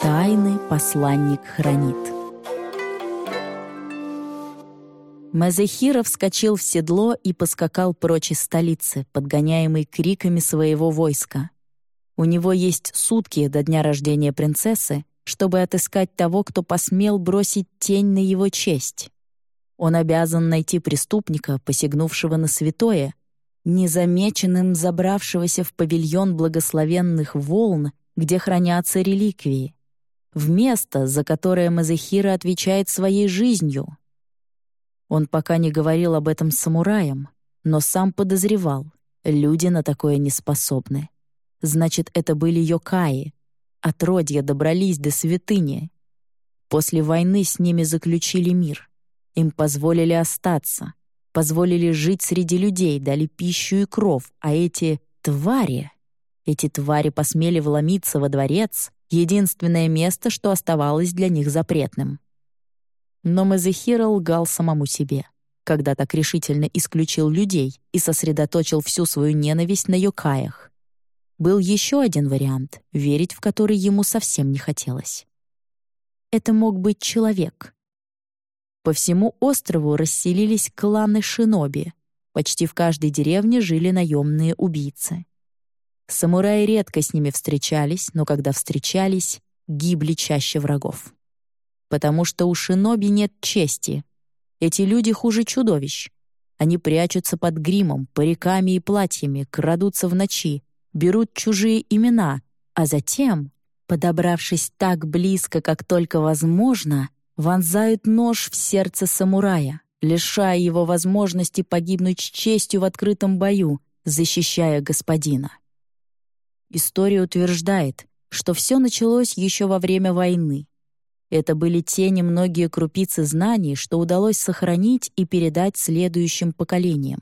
Тайны посланник хранит. Мазехира вскочил в седло и поскакал прочь из столицы, подгоняемый криками своего войска. У него есть сутки до дня рождения принцессы, чтобы отыскать того, кто посмел бросить тень на его честь. Он обязан найти преступника, посягнувшего на святое, незамеченным забравшегося в павильон благословенных волн, где хранятся реликвии, в место, за которое Мазехира отвечает своей жизнью. Он пока не говорил об этом самураям, но сам подозревал, люди на такое не способны. Значит, это были йокаи. Отродья добрались до святыни. После войны с ними заключили мир. Им позволили остаться, позволили жить среди людей, дали пищу и кров, а эти твари... Эти твари посмели вломиться во дворец, единственное место, что оставалось для них запретным. Но Мазехира лгал самому себе, когда так решительно исключил людей и сосредоточил всю свою ненависть на Йокаях. Был еще один вариант, верить в который ему совсем не хотелось. Это мог быть человек. По всему острову расселились кланы шиноби. Почти в каждой деревне жили наемные убийцы. Самураи редко с ними встречались, но когда встречались, гибли чаще врагов потому что у шиноби нет чести. Эти люди хуже чудовищ. Они прячутся под гримом, париками и платьями, крадутся в ночи, берут чужие имена, а затем, подобравшись так близко, как только возможно, вонзают нож в сердце самурая, лишая его возможности погибнуть с честью в открытом бою, защищая господина. История утверждает, что все началось еще во время войны. Это были те немногие крупицы знаний, что удалось сохранить и передать следующим поколениям.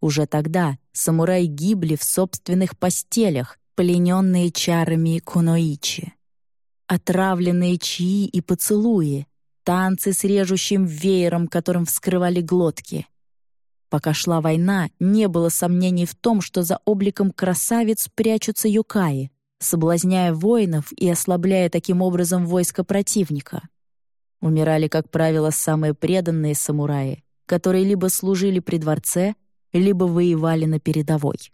Уже тогда самураи гибли в собственных постелях, плененные чарами куноичи. Отравленные чаи и поцелуи, танцы с режущим веером, которым вскрывали глотки. Пока шла война, не было сомнений в том, что за обликом красавиц прячутся юкаи, соблазняя воинов и ослабляя таким образом войско противника. Умирали, как правило, самые преданные самураи, которые либо служили при дворце, либо воевали на передовой.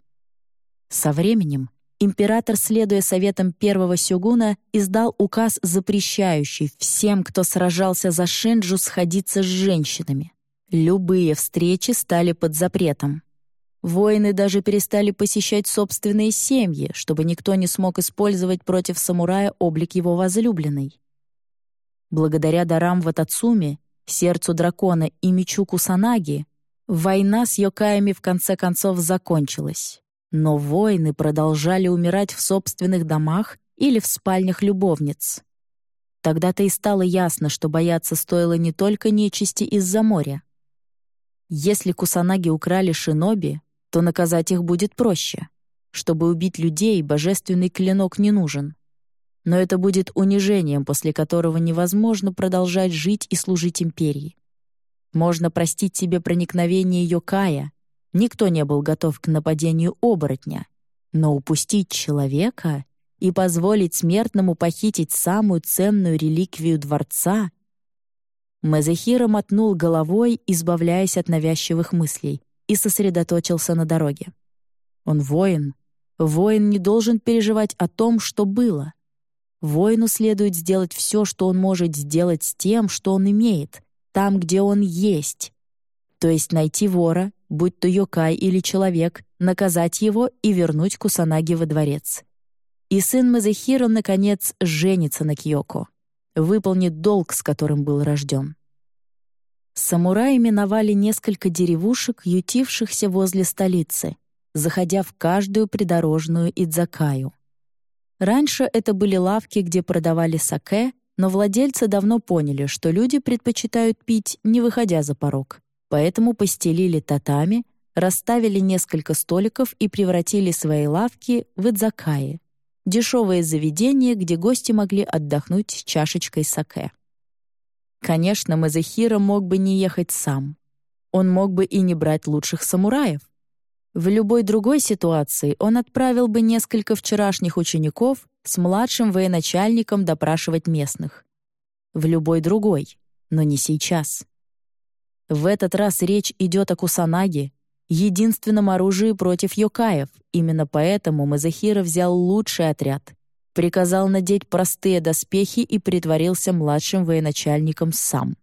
Со временем император, следуя советам первого сёгуна, издал указ, запрещающий всем, кто сражался за Шинджу, сходиться с женщинами. Любые встречи стали под запретом. Воины даже перестали посещать собственные семьи, чтобы никто не смог использовать против самурая облик его возлюбленной. Благодаря дарам Ватацуми, сердцу дракона и мечу Кусанаги, война с Йокаями в конце концов закончилась. Но воины продолжали умирать в собственных домах или в спальнях любовниц. Тогда-то и стало ясно, что бояться стоило не только нечисти из-за моря. Если Кусанаги украли шиноби, то наказать их будет проще. Чтобы убить людей, божественный клинок не нужен. Но это будет унижением, после которого невозможно продолжать жить и служить империи. Можно простить себе проникновение Йокая. Никто не был готов к нападению оборотня. Но упустить человека и позволить смертному похитить самую ценную реликвию дворца — Мазехира мотнул головой, избавляясь от навязчивых мыслей и сосредоточился на дороге. Он воин. Воин не должен переживать о том, что было. Воину следует сделать все, что он может сделать с тем, что он имеет, там, где он есть. То есть найти вора, будь то Йокай или человек, наказать его и вернуть Кусанаги во дворец. И сын Мазахира, наконец, женится на Кьёко, выполнит долг, с которым был рожден. Самураи миновали несколько деревушек, ютившихся возле столицы, заходя в каждую придорожную идзакаю. Раньше это были лавки, где продавали саке, но владельцы давно поняли, что люди предпочитают пить, не выходя за порог. Поэтому постелили татами, расставили несколько столиков и превратили свои лавки в идзакаи — дешевое заведение, где гости могли отдохнуть чашечкой саке. Конечно, Мазахира мог бы не ехать сам. Он мог бы и не брать лучших самураев. В любой другой ситуации он отправил бы несколько вчерашних учеников с младшим военачальником допрашивать местных. В любой другой, но не сейчас. В этот раз речь идет о Кусанаге, единственном оружии против Йокаев. Именно поэтому Мазахира взял лучший отряд, приказал надеть простые доспехи и притворился младшим военачальником сам.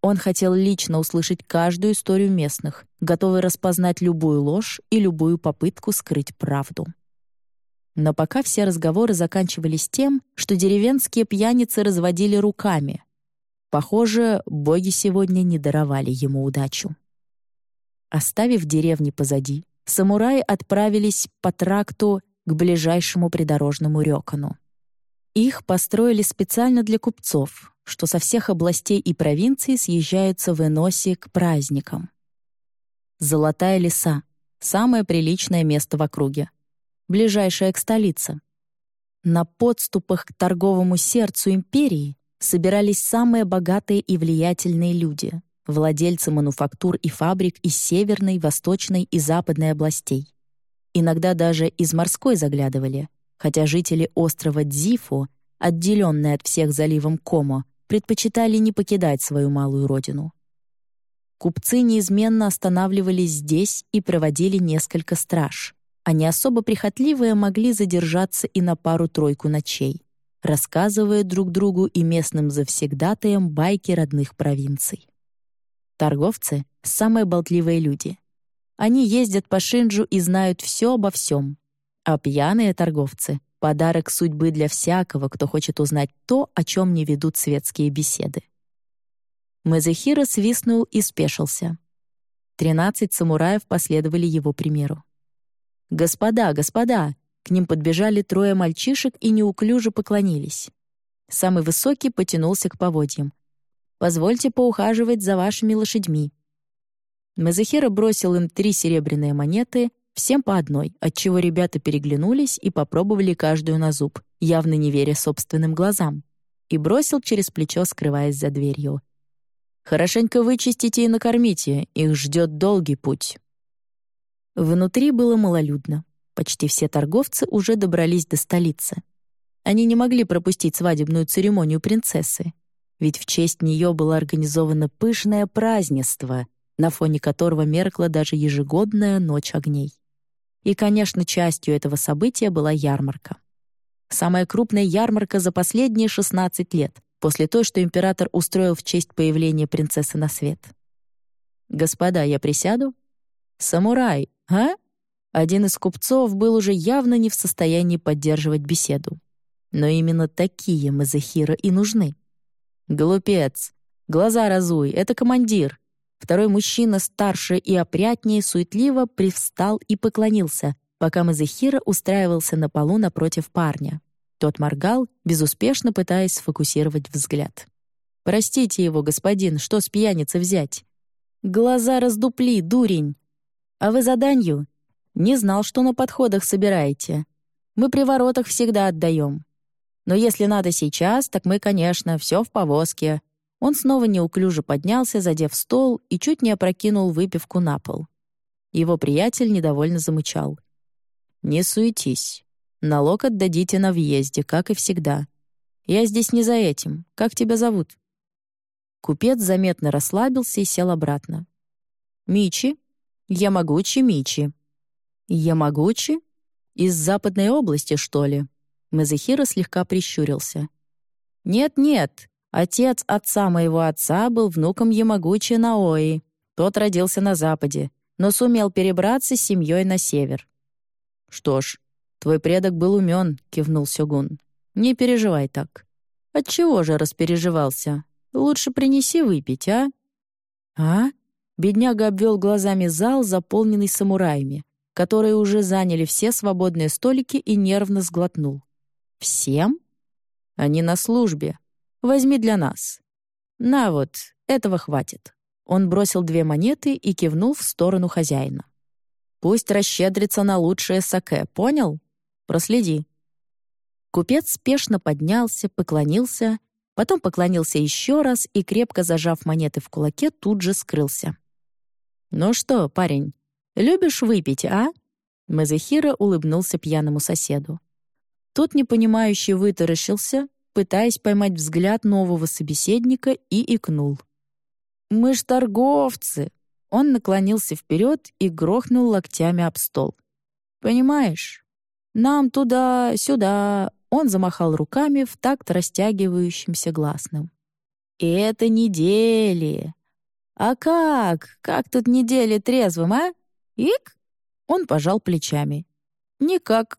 Он хотел лично услышать каждую историю местных, готовый распознать любую ложь и любую попытку скрыть правду. Но пока все разговоры заканчивались тем, что деревенские пьяницы разводили руками. Похоже, боги сегодня не даровали ему удачу. Оставив деревни позади, самураи отправились по тракту к ближайшему придорожному рёкану. Их построили специально для купцов, что со всех областей и провинций съезжаются в Эносе к праздникам. Золотая леса — самое приличное место в округе, ближайшая к столице. На подступах к торговому сердцу империи собирались самые богатые и влиятельные люди, владельцы мануфактур и фабрик из северной, восточной и западной областей. Иногда даже из морской заглядывали, хотя жители острова Дзифу, отделенные от всех заливом Комо, предпочитали не покидать свою малую родину. Купцы неизменно останавливались здесь и проводили несколько страж, не особо прихотливые могли задержаться и на пару-тройку ночей, рассказывая друг другу и местным завсегдатаям байки родных провинций. Торговцы — самые болтливые люди. Они ездят по Шинджу и знают все обо всем. А пьяные торговцы — подарок судьбы для всякого, кто хочет узнать то, о чем не ведут светские беседы. Мазахира свистнул и спешился. Тринадцать самураев последовали его примеру. «Господа, господа!» К ним подбежали трое мальчишек и неуклюже поклонились. Самый высокий потянулся к поводьям. Позвольте поухаживать за вашими лошадьми». Мазахира бросил им три серебряные монеты, всем по одной, отчего ребята переглянулись и попробовали каждую на зуб, явно не веря собственным глазам, и бросил через плечо, скрываясь за дверью. «Хорошенько вычистите и накормите, их ждет долгий путь». Внутри было малолюдно. Почти все торговцы уже добрались до столицы. Они не могли пропустить свадебную церемонию принцессы, ведь в честь нее было организовано пышное празднество, на фоне которого меркла даже ежегодная ночь огней. И, конечно, частью этого события была ярмарка. Самая крупная ярмарка за последние 16 лет, после той, что император устроил в честь появления принцессы на свет. «Господа, я присяду?» «Самурай, а?» Один из купцов был уже явно не в состоянии поддерживать беседу. Но именно такие Мазахира и нужны. «Глупец! Глаза разуй, это командир!» Второй мужчина, старше и опрятнее, суетливо привстал и поклонился, пока Мазахира устраивался на полу напротив парня. Тот моргал, безуспешно пытаясь сфокусировать взгляд. «Простите его, господин, что с пьяницы взять?» «Глаза раздупли, дурень!» «А вы заданью?» «Не знал, что на подходах собираете. Мы при воротах всегда отдаем. Но если надо сейчас, так мы, конечно, все в повозке». Он снова неуклюже поднялся, задев стол, и чуть не опрокинул выпивку на пол. Его приятель недовольно замычал. «Не суетись. Налог отдадите на въезде, как и всегда. Я здесь не за этим. Как тебя зовут?» Купец заметно расслабился и сел обратно. «Мичи. Ямагучи Мичи». «Ямагучи? Из западной области, что ли?» Мазахира слегка прищурился. «Нет-нет, отец отца моего отца был внуком Ямагучи Наои. Тот родился на западе, но сумел перебраться с семьей на север». «Что ж, твой предок был умен», — кивнул Сёгун. «Не переживай так». «Отчего же распереживался? Лучше принеси выпить, а?» «А?» Бедняга обвел глазами зал, заполненный самураями, которые уже заняли все свободные столики и нервно сглотнул. «Всем?» «Они на службе. Возьми для нас». «На вот, этого хватит». Он бросил две монеты и кивнул в сторону хозяина. «Пусть расщедрится на лучшее саке, понял? Проследи». Купец спешно поднялся, поклонился, потом поклонился еще раз и, крепко зажав монеты в кулаке, тут же скрылся. «Ну что, парень, Любишь выпить, а?» Мазахира улыбнулся пьяному соседу. Тот непонимающе вытаращился, пытаясь поймать взгляд нового собеседника, и икнул. «Мы ж торговцы!» Он наклонился вперед и грохнул локтями об стол. «Понимаешь? Нам туда-сюда...» Он замахал руками в такт растягивающимся гласным. «И это недели! А как? Как тут недели трезвым, а? Ик?» Он пожал плечами. «Никак».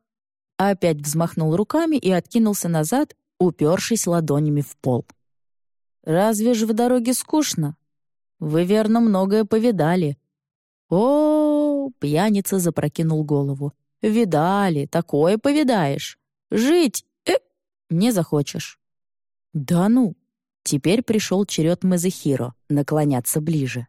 Опять взмахнул руками и откинулся назад, упершись ладонями в пол. «Разве же в дороге скучно? Вы, верно, многое повидали». О, -о, -о пьяница запрокинул голову. «Видали, такое повидаешь. Жить э, не захочешь». «Да ну!» Теперь пришел черед Мазахиро наклоняться ближе.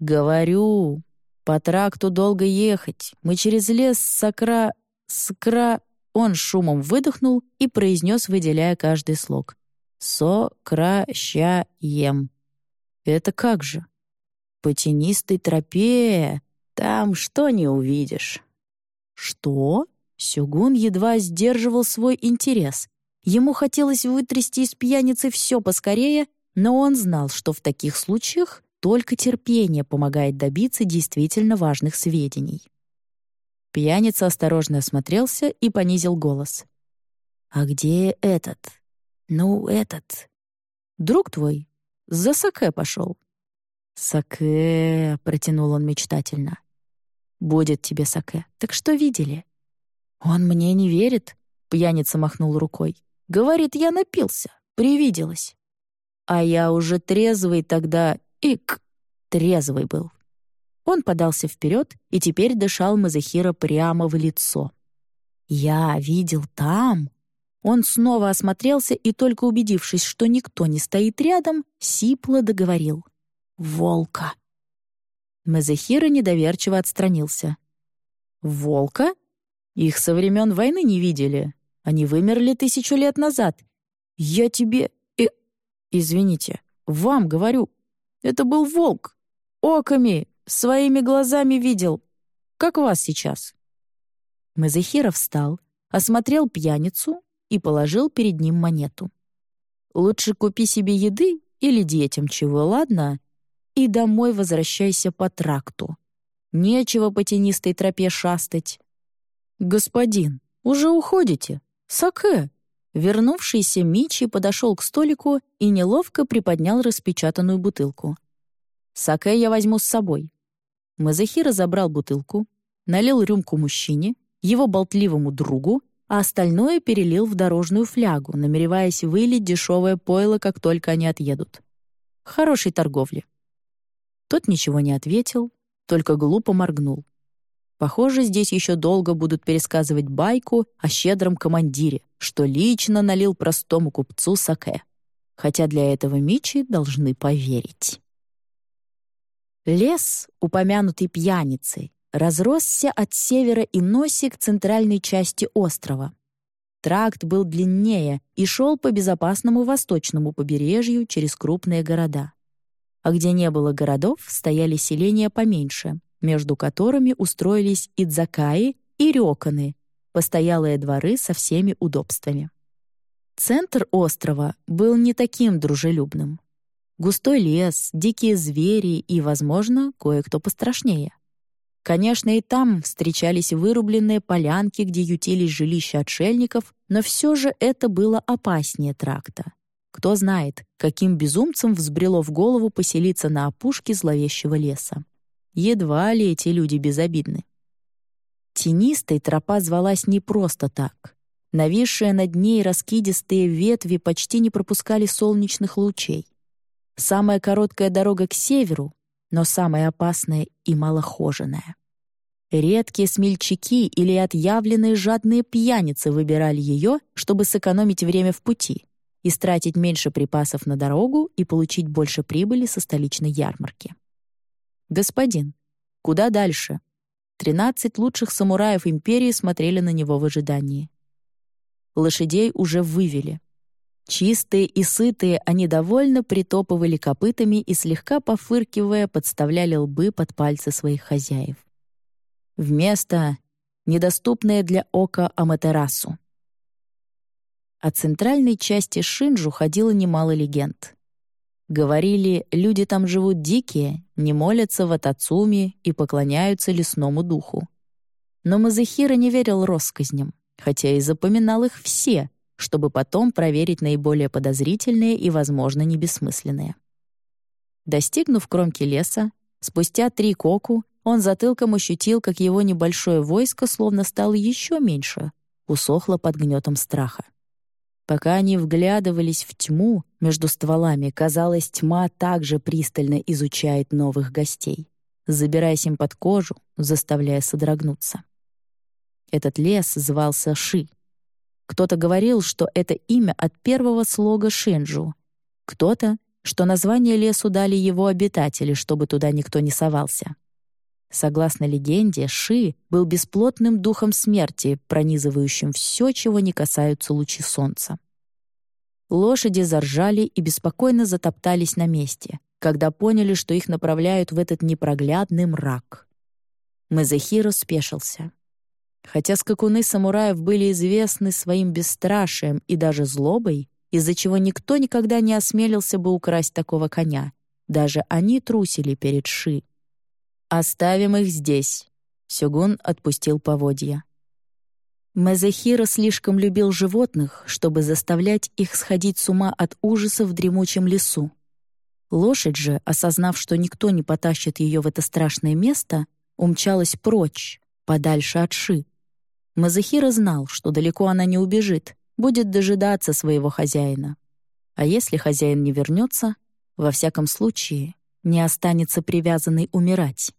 «Говорю, по тракту долго ехать. Мы через лес сакра... скра...» Он шумом выдохнул и произнес, выделяя каждый слог. «Сокращаем». «Это как же?» «По тенистой тропе. Там что не увидишь». «Что?» Сюгун едва сдерживал свой интерес. Ему хотелось вытрясти из пьяницы все поскорее, но он знал, что в таких случаях только терпение помогает добиться действительно важных сведений. Пьяница осторожно осмотрелся и понизил голос. «А где этот? Ну, этот. Друг твой? За саке пошел». «Саке», — протянул он мечтательно. «Будет тебе саке. Так что видели?» «Он мне не верит», — пьяница махнул рукой. «Говорит, я напился, привиделось». А я уже трезвый тогда, ик, трезвый был. Он подался вперед и теперь дышал Мазахира прямо в лицо. «Я видел там...» Он снова осмотрелся и, только убедившись, что никто не стоит рядом, сипло договорил. «Волка!» Мазахира недоверчиво отстранился. «Волка? Их со времен войны не видели. Они вымерли тысячу лет назад. Я тебе... Э... Извините, вам говорю. Это был волк. Оками, своими глазами видел. Как вас сейчас». Мазахира встал, осмотрел пьяницу и положил перед ним монету. «Лучше купи себе еды или детям чего, ладно? И домой возвращайся по тракту. Нечего по тенистой тропе шастать». «Господин, уже уходите? Саке!» Вернувшийся Мичи подошел к столику и неловко приподнял распечатанную бутылку. «Саке я возьму с собой». Мазахира забрал бутылку, налил рюмку мужчине, его болтливому другу, а остальное перелил в дорожную флягу, намереваясь вылить дешевое пойло, как только они отъедут. Хорошей торговли. Тот ничего не ответил, только глупо моргнул. Похоже, здесь еще долго будут пересказывать байку о щедром командире, что лично налил простому купцу саке. Хотя для этого Мичи должны поверить. Лес, упомянутый пьяницей, разросся от севера и носи к центральной части острова. Тракт был длиннее и шел по безопасному восточному побережью через крупные города. А где не было городов, стояли селения поменьше, между которыми устроились идзакаи и рёканы, постоялые дворы со всеми удобствами. Центр острова был не таким дружелюбным. Густой лес, дикие звери и, возможно, кое-кто пострашнее. Конечно, и там встречались вырубленные полянки, где ютились жилища отшельников, но все же это было опаснее тракта. Кто знает, каким безумцам взбрело в голову поселиться на опушке зловещего леса. Едва ли эти люди безобидны. Тенистой тропа звалась не просто так. Нависшие над ней раскидистые ветви почти не пропускали солнечных лучей. Самая короткая дорога к северу, но самая опасная и малохоженная. Редкие смельчаки или отъявленные жадные пьяницы выбирали ее, чтобы сэкономить время в пути, истратить меньше припасов на дорогу и получить больше прибыли со столичной ярмарки. «Господин, куда дальше?» Тринадцать лучших самураев империи смотрели на него в ожидании. Лошадей уже вывели. Чистые и сытые, они довольно притопывали копытами и, слегка пофыркивая, подставляли лбы под пальцы своих хозяев. Вместо недоступное для ока Аматерасу. О центральной части Шинджу ходило немало легенд. Говорили, люди там живут дикие, не молятся в Атацуми и поклоняются лесному духу. Но Мазахира не верил россказням, хотя и запоминал их все, чтобы потом проверить наиболее подозрительные и, возможно, не бессмысленные. Достигнув кромки леса, спустя три коку он затылком ощутил, как его небольшое войско словно стало еще меньше, усохло под гнетом страха. Пока они вглядывались в тьму между стволами, казалось, тьма также пристально изучает новых гостей, забираясь им под кожу, заставляя содрогнуться. Этот лес звался Ши. Кто-то говорил, что это имя от первого слога Шинджу. Кто-то, что название лесу дали его обитатели, чтобы туда никто не совался. Согласно легенде, Ши был бесплотным духом смерти, пронизывающим все, чего не касаются лучи солнца. Лошади заржали и беспокойно затоптались на месте, когда поняли, что их направляют в этот непроглядный мрак. Мазахиро спешился. Хотя скакуны самураев были известны своим бесстрашием и даже злобой, из-за чего никто никогда не осмелился бы украсть такого коня, даже они трусили перед Ши. «Оставим их здесь», — Сёгун отпустил поводья. Мезехира слишком любил животных, чтобы заставлять их сходить с ума от ужаса в дремучем лесу. Лошадь же, осознав, что никто не потащит ее в это страшное место, умчалась прочь, подальше от Ши. Мазахира знал, что далеко она не убежит, будет дожидаться своего хозяина. А если хозяин не вернется, во всяком случае, не останется привязанный умирать.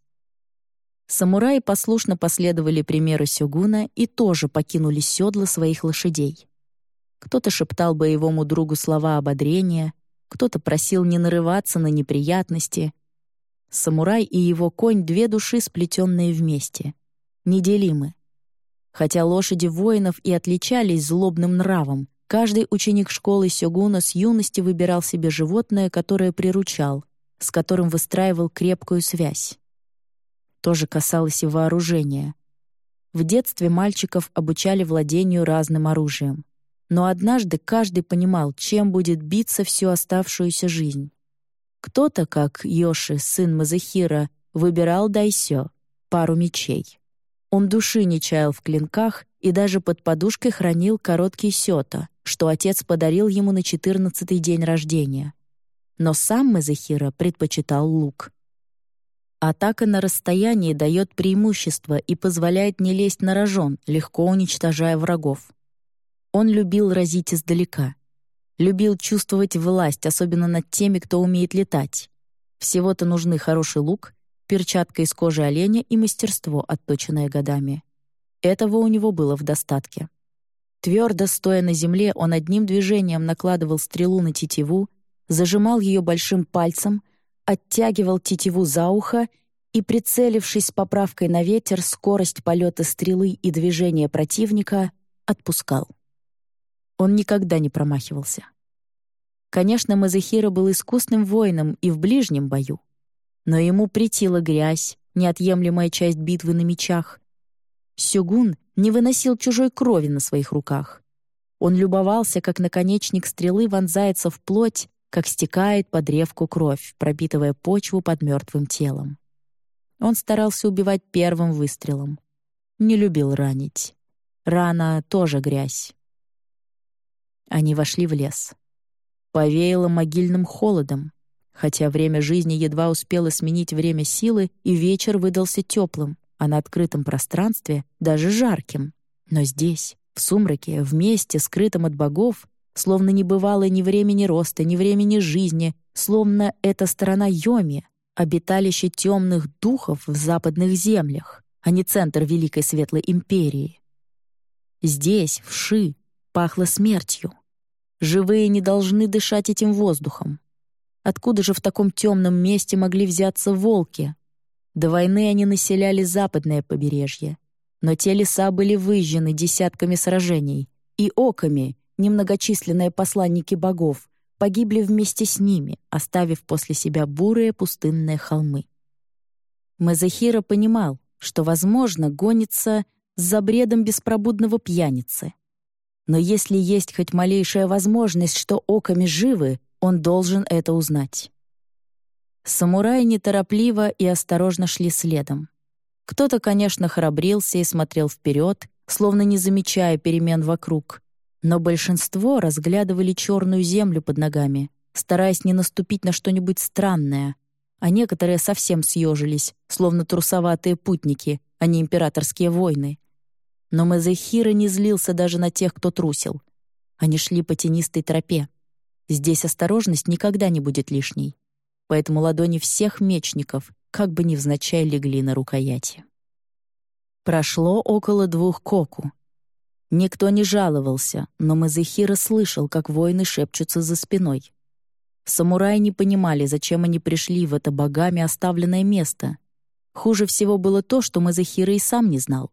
Самураи послушно последовали примеру Сёгуна и тоже покинули седла своих лошадей. Кто-то шептал боевому другу слова ободрения, кто-то просил не нарываться на неприятности. Самурай и его конь — две души, сплетенные вместе. Неделимы. Хотя лошади воинов и отличались злобным нравом, каждый ученик школы Сёгуна с юности выбирал себе животное, которое приручал, с которым выстраивал крепкую связь тоже касалось и вооружения. В детстве мальчиков обучали владению разным оружием. Но однажды каждый понимал, чем будет биться всю оставшуюся жизнь. Кто-то, как Йоши, сын Мазахира, выбирал дайсё, пару мечей. Он души не чаял в клинках и даже под подушкой хранил короткий сёта, что отец подарил ему на четырнадцатый день рождения. Но сам Мазахира предпочитал лук. Атака на расстоянии дает преимущество и позволяет не лезть на рожон, легко уничтожая врагов. Он любил разить издалека. Любил чувствовать власть, особенно над теми, кто умеет летать. Всего-то нужны хороший лук, перчатка из кожи оленя и мастерство, отточенное годами. Этого у него было в достатке. Твердо стоя на земле, он одним движением накладывал стрелу на тетиву, зажимал ее большим пальцем — оттягивал тетиву за ухо и, прицелившись с поправкой на ветер, скорость полета стрелы и движения противника, отпускал. Он никогда не промахивался. Конечно, Мазахира был искусным воином и в ближнем бою, но ему притила грязь, неотъемлемая часть битвы на мечах. Сюгун не выносил чужой крови на своих руках. Он любовался, как наконечник стрелы вонзается в плоть, как стекает по древку кровь, пропитывая почву под мертвым телом. Он старался убивать первым выстрелом. Не любил ранить. Рана — тоже грязь. Они вошли в лес. Повеяло могильным холодом, хотя время жизни едва успело сменить время силы, и вечер выдался теплым, а на открытом пространстве — даже жарким. Но здесь, в сумраке, в месте, скрытом от богов, словно не бывало ни времени роста, ни времени жизни, словно эта сторона Йоми, обиталище темных духов в западных землях, а не центр Великой Светлой Империи. Здесь, в Ши, пахло смертью. Живые не должны дышать этим воздухом. Откуда же в таком темном месте могли взяться волки? До войны они населяли западное побережье. Но те леса были выжжены десятками сражений, и оками, немногочисленные посланники богов, погибли вместе с ними, оставив после себя бурые пустынные холмы. Мазахира понимал, что, возможно, гонится за бредом беспробудного пьяницы. Но если есть хоть малейшая возможность, что оками живы, он должен это узнать. Самураи неторопливо и осторожно шли следом. Кто-то, конечно, храбрился и смотрел вперед, словно не замечая перемен вокруг, но большинство разглядывали черную землю под ногами, стараясь не наступить на что-нибудь странное, а некоторые совсем съежились, словно трусоватые путники, а не императорские войны. Но Мазехира не злился даже на тех, кто трусил. Они шли по тенистой тропе. Здесь осторожность никогда не будет лишней. Поэтому ладони всех мечников как бы невзначай легли на рукояти. Прошло около двух коку. Никто не жаловался, но Мазехира слышал, как воины шепчутся за спиной. Самураи не понимали, зачем они пришли в это богами оставленное место. Хуже всего было то, что Мазахира и сам не знал.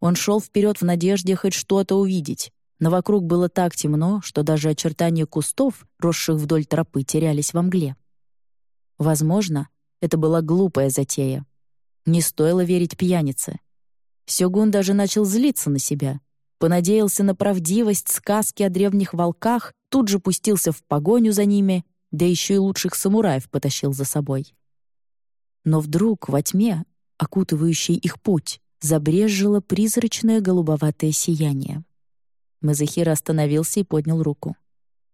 Он шел вперед в надежде хоть что-то увидеть, но вокруг было так темно, что даже очертания кустов, росших вдоль тропы, терялись во мгле. Возможно, это была глупая затея. Не стоило верить пьянице. Сёгун даже начал злиться на себя. Понадеялся на правдивость сказки о древних волках, тут же пустился в погоню за ними да еще и лучших самураев потащил за собой. Но вдруг во тьме, окутывающей их путь, забрежило призрачное голубоватое сияние. Мазахира остановился и поднял руку.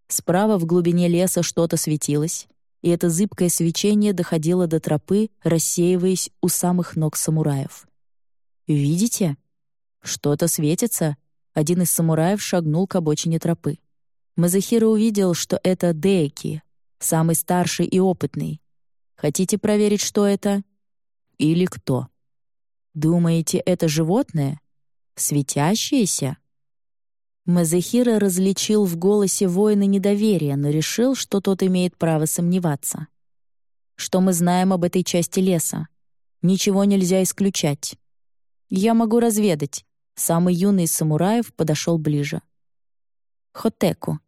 Справа в глубине леса что-то светилось, и это зыбкое свечение доходило до тропы, рассеиваясь у самых ног самураев. «Видите? Что-то светится!» Один из самураев шагнул к обочине тропы. Мазахира увидел, что это Деки, самый старший и опытный. Хотите проверить, что это? Или кто? Думаете, это животное? Светящееся? Мазахира различил в голосе воина недоверие, но решил, что тот имеет право сомневаться. Что мы знаем об этой части леса? Ничего нельзя исключать. Я могу разведать. Самый юный из самураев подошел ближе. Хотеку.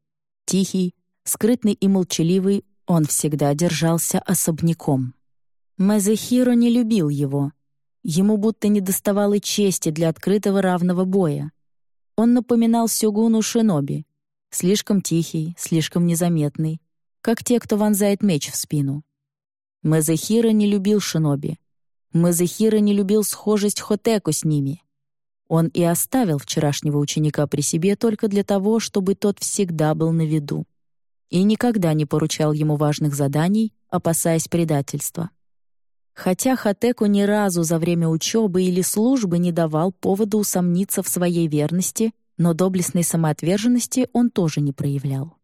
Тихий, Скрытный и молчаливый, он всегда держался особняком. Мазехиро не любил его. Ему будто не доставало чести для открытого равного боя. Он напоминал Сёгуну Шиноби. Слишком тихий, слишком незаметный, как те, кто вонзает меч в спину. Мазехиро не любил Шиноби. Мазехиро не любил схожесть Хотеку с ними. Он и оставил вчерашнего ученика при себе только для того, чтобы тот всегда был на виду и никогда не поручал ему важных заданий, опасаясь предательства. Хотя Хатеку ни разу за время учебы или службы не давал повода усомниться в своей верности, но доблестной самоотверженности он тоже не проявлял.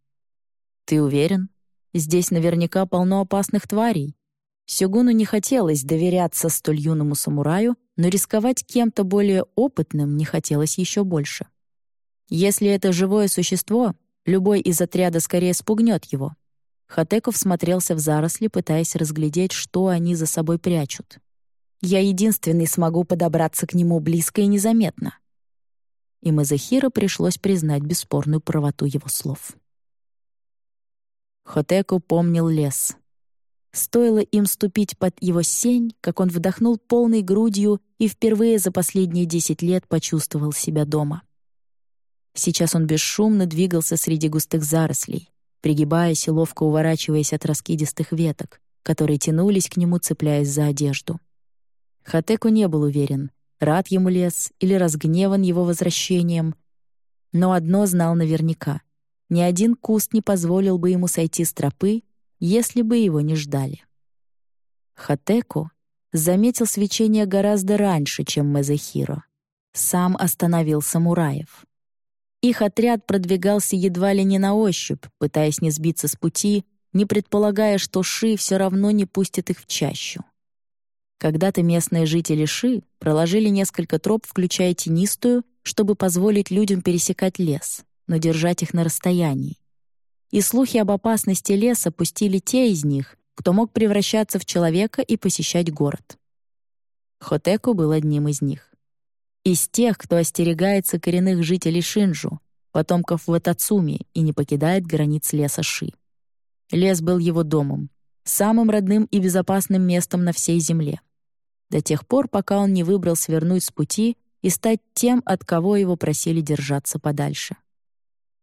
«Ты уверен? Здесь наверняка полно опасных тварей». Сёгуну не хотелось доверяться столь юному самураю, но рисковать кем-то более опытным не хотелось еще больше. Если это живое существо, Любой из отряда скорее спугнет его. Хатеков смотрелся в заросли, пытаясь разглядеть, что они за собой прячут. «Я единственный смогу подобраться к нему близко и незаметно». И Мазахира пришлось признать бесспорную правоту его слов. Хотеку помнил лес. Стоило им ступить под его сень, как он вдохнул полной грудью и впервые за последние десять лет почувствовал себя дома. Сейчас он бесшумно двигался среди густых зарослей, пригибаясь и ловко уворачиваясь от раскидистых веток, которые тянулись к нему, цепляясь за одежду. Хатеку не был уверен, рад ему лес или разгневан его возвращением, но одно знал наверняка — ни один куст не позволил бы ему сойти с тропы, если бы его не ждали. Хатеку заметил свечение гораздо раньше, чем Мезехиро. Сам остановил самураев. Их отряд продвигался едва ли не на ощупь, пытаясь не сбиться с пути, не предполагая, что Ши все равно не пустит их в чащу. Когда-то местные жители Ши проложили несколько троп, включая тенистую, чтобы позволить людям пересекать лес, но держать их на расстоянии. И слухи об опасности леса пустили те из них, кто мог превращаться в человека и посещать город. Хотеку был одним из них. Из тех, кто остерегается коренных жителей Шинджу, потомков Ватацуми и не покидает границ леса Ши. Лес был его домом, самым родным и безопасным местом на всей земле. до тех пор, пока он не выбрал свернуть с пути и стать тем, от кого его просили держаться подальше.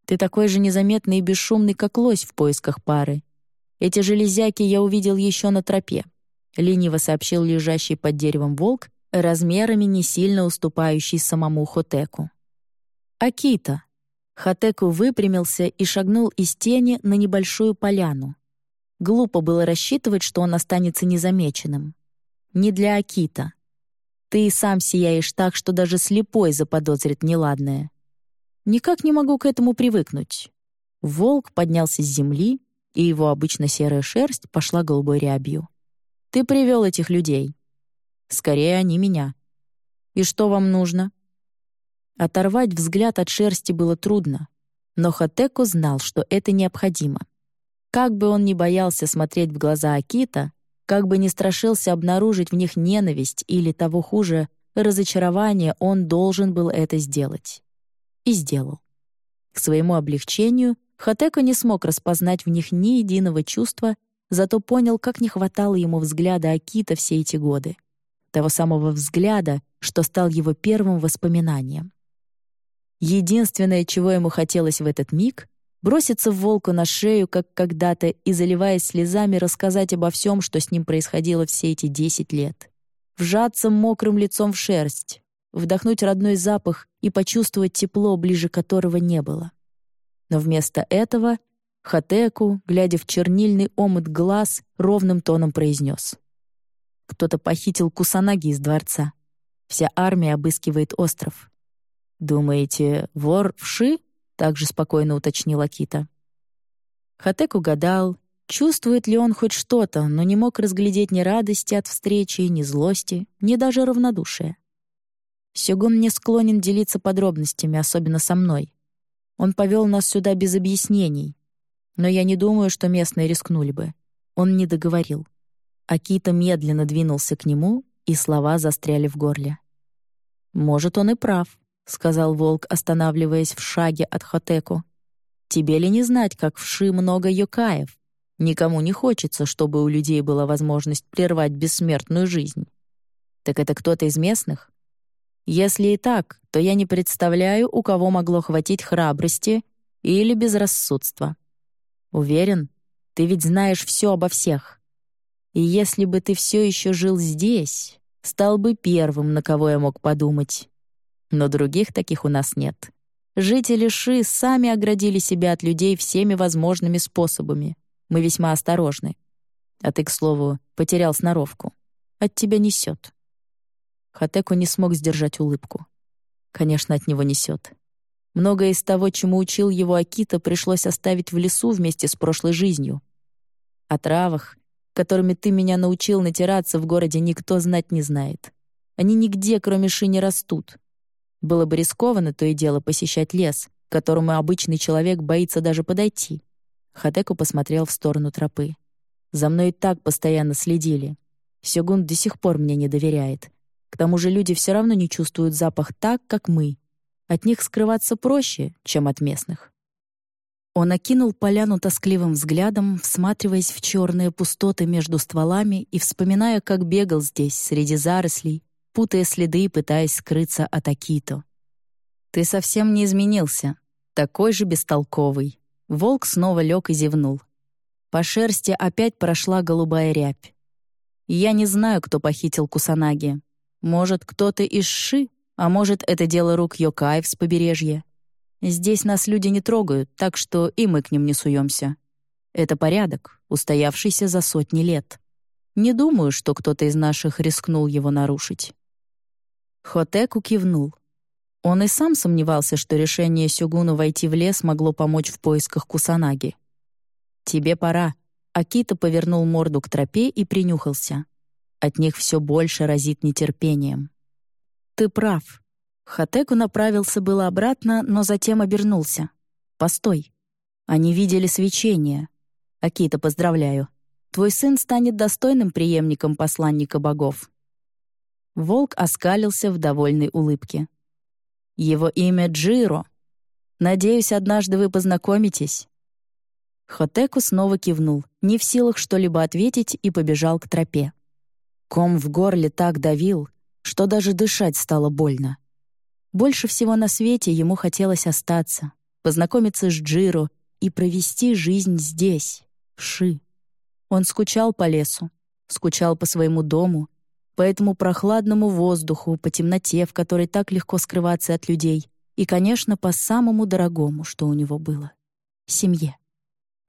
Ты такой же незаметный и бесшумный, как лось в поисках пары. Эти железяки я увидел еще на тропе. Лениво сообщил лежащий под деревом волк, размерами не сильно уступающий самому Хотеку. «Акита!» Хотеку выпрямился и шагнул из тени на небольшую поляну. Глупо было рассчитывать, что он останется незамеченным. Не для Акита. Ты и сам сияешь так, что даже слепой заподозрит неладное. Никак не могу к этому привыкнуть. Волк поднялся с земли, и его обычно серая шерсть пошла голубой рябью. Ты привел этих людей. Скорее, они меня. И что вам нужно? Оторвать взгляд от шерсти было трудно, но Хатеко знал, что это необходимо. Как бы он ни боялся смотреть в глаза Акита, как бы ни страшился обнаружить в них ненависть или, того хуже, разочарование, он должен был это сделать. И сделал. К своему облегчению Хатеко не смог распознать в них ни единого чувства, зато понял, как не хватало ему взгляда Акита все эти годы. Того самого взгляда, что стал его первым воспоминанием. Единственное, чего ему хотелось в этот миг — броситься в волку на шею, как когда-то, и, заливаясь слезами, рассказать обо всем, что с ним происходило все эти десять лет. Вжаться мокрым лицом в шерсть, вдохнуть родной запах и почувствовать тепло, ближе которого не было. Но вместо этого Хатеку, глядя в чернильный омут глаз, ровным тоном произнес. Кто-то похитил Кусанаги из дворца. Вся армия обыскивает остров. «Думаете, вор вши?» — также спокойно уточнил Акита. Хатек угадал, чувствует ли он хоть что-то, но не мог разглядеть ни радости от встречи, ни злости, ни даже равнодушия. Сёгун не склонен делиться подробностями, особенно со мной. Он повел нас сюда без объяснений. Но я не думаю, что местные рискнули бы. Он не договорил. Акита медленно двинулся к нему, и слова застряли в горле. «Может, он и прав», — сказал волк, останавливаясь в шаге от Хотеку. «Тебе ли не знать, как в Ши много юкаев? Никому не хочется, чтобы у людей была возможность прервать бессмертную жизнь. Так это кто-то из местных? Если и так, то я не представляю, у кого могло хватить храбрости или безрассудства. Уверен, ты ведь знаешь все обо всех. И если бы ты все еще жил здесь, стал бы первым, на кого я мог подумать но других таких у нас нет. Жители Ши сами оградили себя от людей всеми возможными способами. Мы весьма осторожны. А ты, к слову, потерял сноровку. От тебя несет. Хатеку не смог сдержать улыбку. Конечно, от него несет. Многое из того, чему учил его Акита, пришлось оставить в лесу вместе с прошлой жизнью. О травах, которыми ты меня научил натираться, в городе никто знать не знает. Они нигде, кроме Ши, не растут. Было бы рискованно то и дело посещать лес, к которому обычный человек боится даже подойти. Хатеку посмотрел в сторону тропы. «За мной и так постоянно следили. Сёгун до сих пор мне не доверяет. К тому же люди все равно не чувствуют запах так, как мы. От них скрываться проще, чем от местных». Он окинул поляну тоскливым взглядом, всматриваясь в черные пустоты между стволами и вспоминая, как бегал здесь, среди зарослей, путая следы и пытаясь скрыться от Акито. «Ты совсем не изменился. Такой же бестолковый». Волк снова лег и зевнул. По шерсти опять прошла голубая рябь. «Я не знаю, кто похитил Кусанаги. Может, кто-то из Ши, а может, это дело рук Йокаев с побережья. Здесь нас люди не трогают, так что и мы к ним не суемся. Это порядок, устоявшийся за сотни лет. Не думаю, что кто-то из наших рискнул его нарушить. Хотеку кивнул. Он и сам сомневался, что решение Сюгуну войти в лес могло помочь в поисках Кусанаги. «Тебе пора». Акита повернул морду к тропе и принюхался. От них все больше разит нетерпением. «Ты прав». Хатеку направился было обратно, но затем обернулся. «Постой. Они видели свечение. Акита, поздравляю. Твой сын станет достойным преемником посланника богов. Волк оскалился в довольной улыбке. «Его имя Джиро. Надеюсь, однажды вы познакомитесь». Хотеку снова кивнул, не в силах что-либо ответить, и побежал к тропе. Ком в горле так давил, что даже дышать стало больно. Больше всего на свете ему хотелось остаться, познакомиться с Джиро и провести жизнь здесь, в Ши. Он скучал по лесу, скучал по своему дому, по этому прохладному воздуху, по темноте, в которой так легко скрываться от людей, и, конечно, по самому дорогому, что у него было — семье.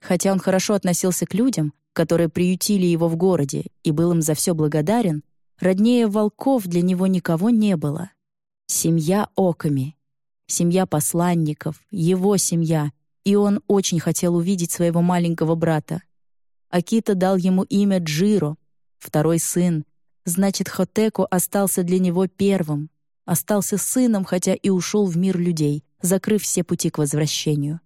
Хотя он хорошо относился к людям, которые приютили его в городе, и был им за все благодарен, роднее волков для него никого не было. Семья Оками, семья посланников, его семья, и он очень хотел увидеть своего маленького брата. Акита дал ему имя Джиро, второй сын, значит, Хотеку остался для него первым, остался сыном, хотя и ушел в мир людей, закрыв все пути к возвращению.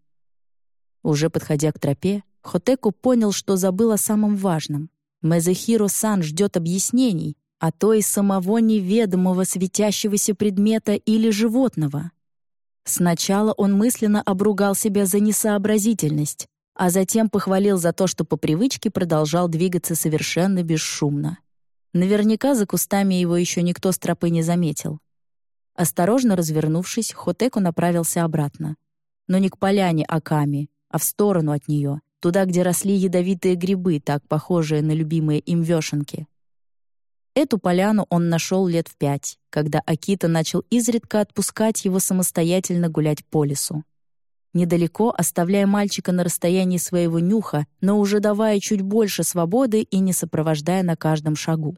Уже подходя к тропе, Хотеку понял, что забыл о самом важном. Мезехиро-сан ждет объяснений, а то и самого неведомого светящегося предмета или животного. Сначала он мысленно обругал себя за несообразительность, а затем похвалил за то, что по привычке продолжал двигаться совершенно бесшумно. Наверняка за кустами его еще никто с тропы не заметил. Осторожно развернувшись, Хотеку направился обратно. Но не к поляне Аками, а в сторону от нее, туда, где росли ядовитые грибы, так похожие на любимые им вешенки. Эту поляну он нашел лет в пять, когда Акита начал изредка отпускать его самостоятельно гулять по лесу. Недалеко, оставляя мальчика на расстоянии своего нюха, но уже давая чуть больше свободы и не сопровождая на каждом шагу.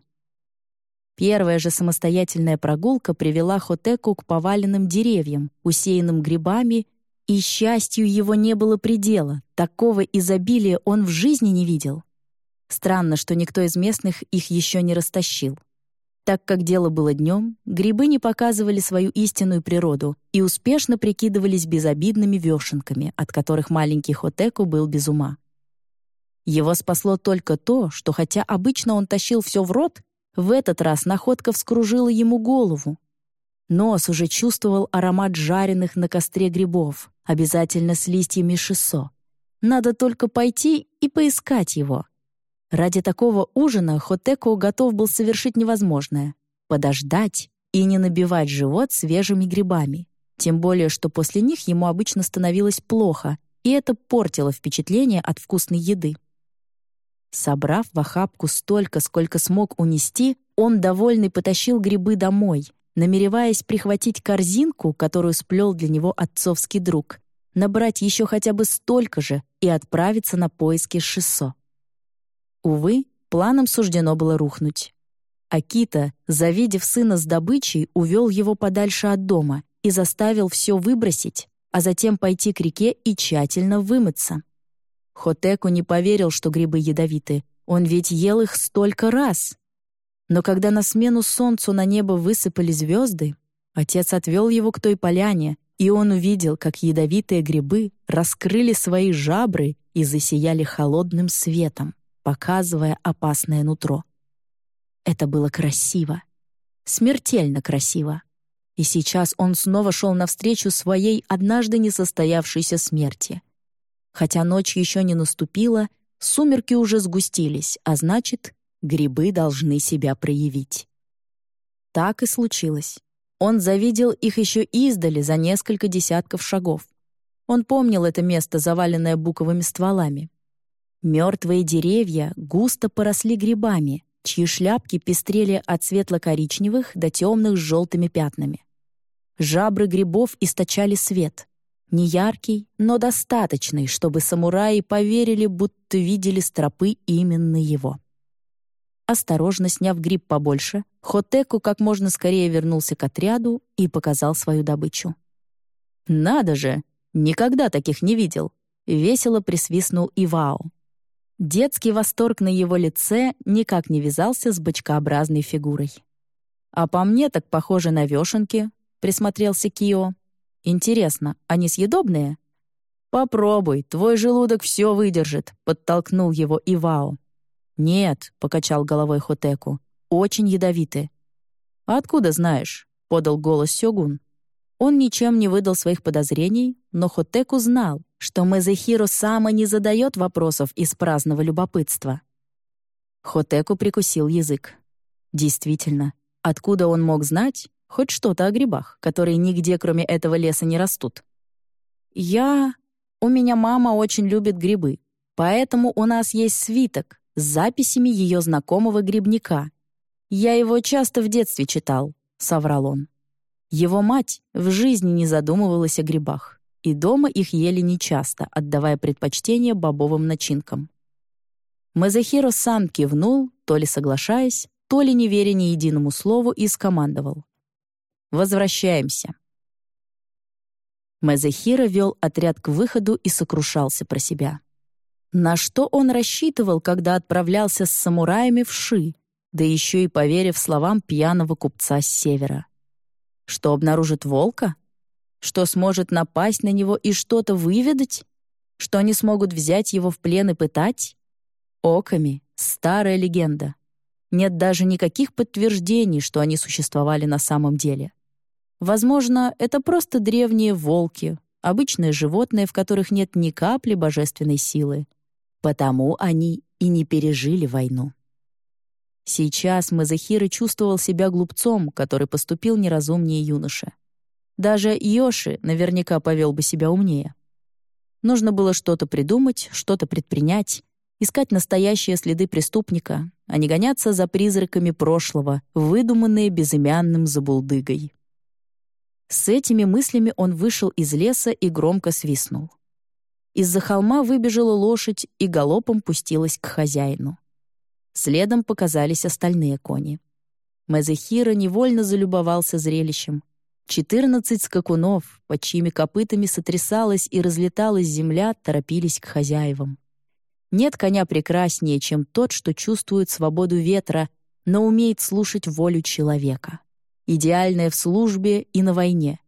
Первая же самостоятельная прогулка привела Хотеку к поваленным деревьям, усеянным грибами и счастью его не было предела, такого изобилия он в жизни не видел. Странно, что никто из местных их еще не растащил. Так как дело было днем, грибы не показывали свою истинную природу и успешно прикидывались безобидными вешенками, от которых маленький Хотеку был без ума. Его спасло только то, что хотя обычно он тащил все в рот, в этот раз находка вскружила ему голову, Нос уже чувствовал аромат жареных на костре грибов, обязательно с листьями шисо. Надо только пойти и поискать его. Ради такого ужина Хотеко готов был совершить невозможное — подождать и не набивать живот свежими грибами. Тем более, что после них ему обычно становилось плохо, и это портило впечатление от вкусной еды. Собрав в охапку столько, сколько смог унести, он, довольный, потащил грибы домой — намереваясь прихватить корзинку, которую сплел для него отцовский друг, набрать еще хотя бы столько же и отправиться на поиски Шисо. Увы, планам суждено было рухнуть. Акита, завидев сына с добычей, увел его подальше от дома и заставил все выбросить, а затем пойти к реке и тщательно вымыться. Хотеку не поверил, что грибы ядовиты. Он ведь ел их столько раз. Но когда на смену солнцу на небо высыпали звезды, отец отвел его к той поляне, и он увидел, как ядовитые грибы раскрыли свои жабры и засияли холодным светом, показывая опасное нутро. Это было красиво. Смертельно красиво. И сейчас он снова шел навстречу своей однажды несостоявшейся смерти. Хотя ночь еще не наступила, сумерки уже сгустились, а значит, Грибы должны себя проявить. Так и случилось. Он завидел их еще издали за несколько десятков шагов. Он помнил это место, заваленное буковыми стволами. Мертвые деревья густо поросли грибами, чьи шляпки пестрели от светло-коричневых до темных с желтыми пятнами. Жабры грибов источали свет. Не яркий, но достаточный, чтобы самураи поверили, будто видели стропы именно его. Осторожно сняв гриб побольше, Хотеку как можно скорее вернулся к отряду и показал свою добычу. «Надо же! Никогда таких не видел!» — весело присвистнул Ивао. Детский восторг на его лице никак не вязался с бочкообразной фигурой. «А по мне так похоже на вешенки», — присмотрелся Кио. «Интересно, они съедобные?» «Попробуй, твой желудок все выдержит», — подтолкнул его Ивао. «Нет», — покачал головой Хотеку, — «очень ядовиты». «Откуда знаешь?» — подал голос Сёгун. Он ничем не выдал своих подозрений, но Хотеку знал, что Мезехиро Сама не задает вопросов из праздного любопытства. Хотеку прикусил язык. Действительно, откуда он мог знать хоть что-то о грибах, которые нигде, кроме этого леса, не растут? «Я... У меня мама очень любит грибы, поэтому у нас есть свиток с записями ее знакомого грибника. Я его часто в детстве читал», — соврал он. Его мать в жизни не задумывалась о грибах, и дома их ели нечасто, отдавая предпочтение бобовым начинкам. Мазахиро сам кивнул, то ли соглашаясь, то ли не веря ни единому слову, и скомандовал. «Возвращаемся». Мазахиро вел отряд к выходу и сокрушался про себя. На что он рассчитывал, когда отправлялся с самураями в Ши, да еще и поверив словам пьяного купца с севера? Что обнаружит волка? Что сможет напасть на него и что-то выведать? Что они смогут взять его в плен и пытать? Оками — старая легенда. Нет даже никаких подтверждений, что они существовали на самом деле. Возможно, это просто древние волки, обычные животные, в которых нет ни капли божественной силы. Потому они и не пережили войну. Сейчас Мазахира чувствовал себя глупцом, который поступил неразумнее юноши. Даже Йоши наверняка повел бы себя умнее. Нужно было что-то придумать, что-то предпринять, искать настоящие следы преступника, а не гоняться за призраками прошлого, выдуманные безымянным забулдыгой. С этими мыслями он вышел из леса и громко свистнул. Из-за холма выбежала лошадь и галопом пустилась к хозяину. Следом показались остальные кони. Мезехира невольно залюбовался зрелищем. Четырнадцать скакунов, под чьими копытами сотрясалась и разлеталась земля, торопились к хозяевам. Нет коня прекраснее, чем тот, что чувствует свободу ветра, но умеет слушать волю человека. Идеальная в службе и на войне.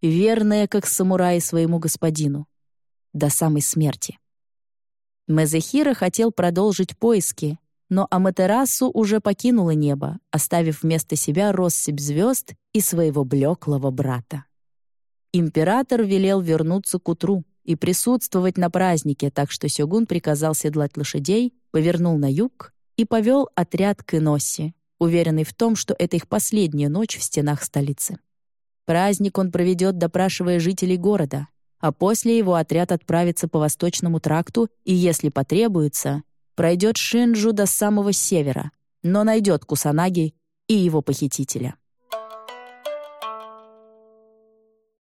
Верная, как самурай своему господину. До самой смерти. Мезехира хотел продолжить поиски, но Аматерасу уже покинула небо, оставив вместо себя россыпь звезд и своего блеклого брата. Император велел вернуться к утру, и присутствовать на празднике, так что Сёгун приказал седлать лошадей, повернул на юг и повел отряд к Иноси, уверенный в том, что это их последняя ночь в стенах столицы. Праздник он проведет, допрашивая жителей города, а после его отряд отправится по Восточному тракту и, если потребуется, пройдет Шинджу до самого севера, но найдет Кусанаги и его похитителя.